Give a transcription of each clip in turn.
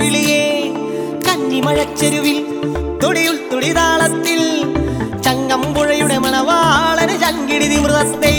കിളിയേ. തുടിയുൾ തുടിതാളത്തിൽ ചങ്ങമ്പുഴയുടെ മണവാളന് ചങ്കിടി മൃതത്തെ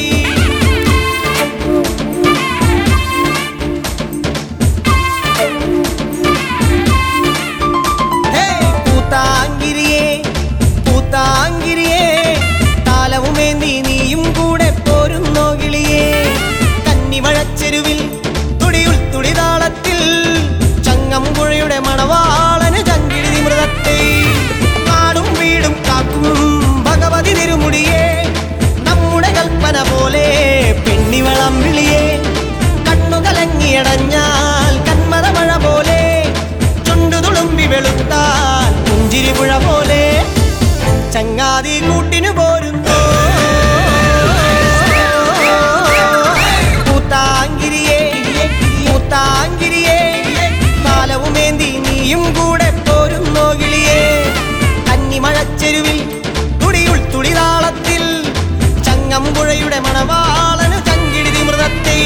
ചങ്ങാതി കൂട്ടിനു പോരുന്നു. പൂത്താങ്കിരിയെ പൂത്താങ്കിരിയെ കാലവുമേന്തി നീയും കൂടെ പോരുന്നോ കിളിയേ. കന്നിമഴച്ചെരുവിൽ തുടിയുൾ തുടിതാളത്തിൽ ചങ്ങമ്പുഴയുടെ മണവാളനു ചങ്കിടി മൃതത്തെ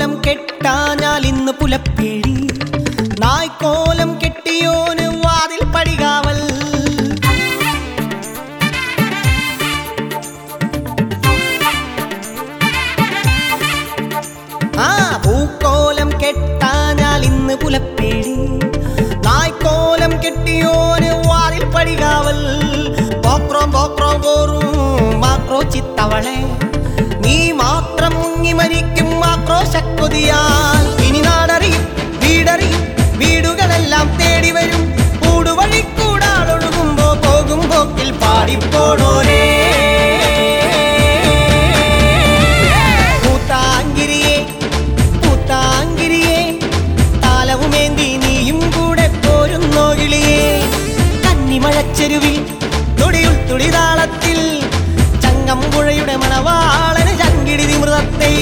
പൂക്കോലം കെട്ടാഞ്ഞാൽ ഇന്ന് പുലപ്പേഴി നായ്ക്കോലം കെട്ടിയോന് വാതിൽ പടികാവൽ. ആ പൂക്കോലം കെട്ടാഞ്ഞാൽ ഇന്ന് പുലപ്പേഴി നായ്ക്കോലം കെട്ടിയോന് വാതിൽ പടികാവൽ. പോക്രോ പോക്രോ പോറും മാക്രോ ചിത്തവളെ. ആക്രോശക്കൊതിയാൽ ഇനി നാടറിയും വീടറിയും വീടുകളെല്ലാം തേടി വരും. കൂടുവഴി കൂടാളൊഴുകുമ്പോ പോകും പോക്കിൽ പാടിപ്പോടോരേ പൂത്താങ്കിരിയെ നീയും കന്നിമഴച്ചെരുവിൽ തുടിയുൾ തുടിതാളത്തിൽ ചങ്ങമ്പുഴയുടെ മണവാളന് ചങ്കിടി മൃതത്തെ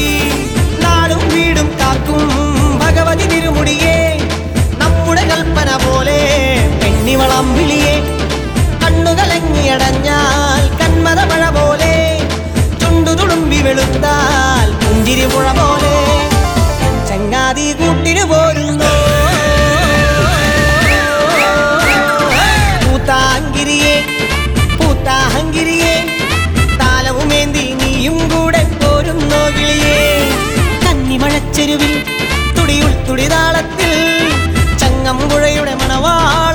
കന്നിമഴച്ചെരുവിൽ തുടിയുൾ തുടിതാളത്തിൽ ചങ്ങമ്പുഴയുടെ മണവാളനു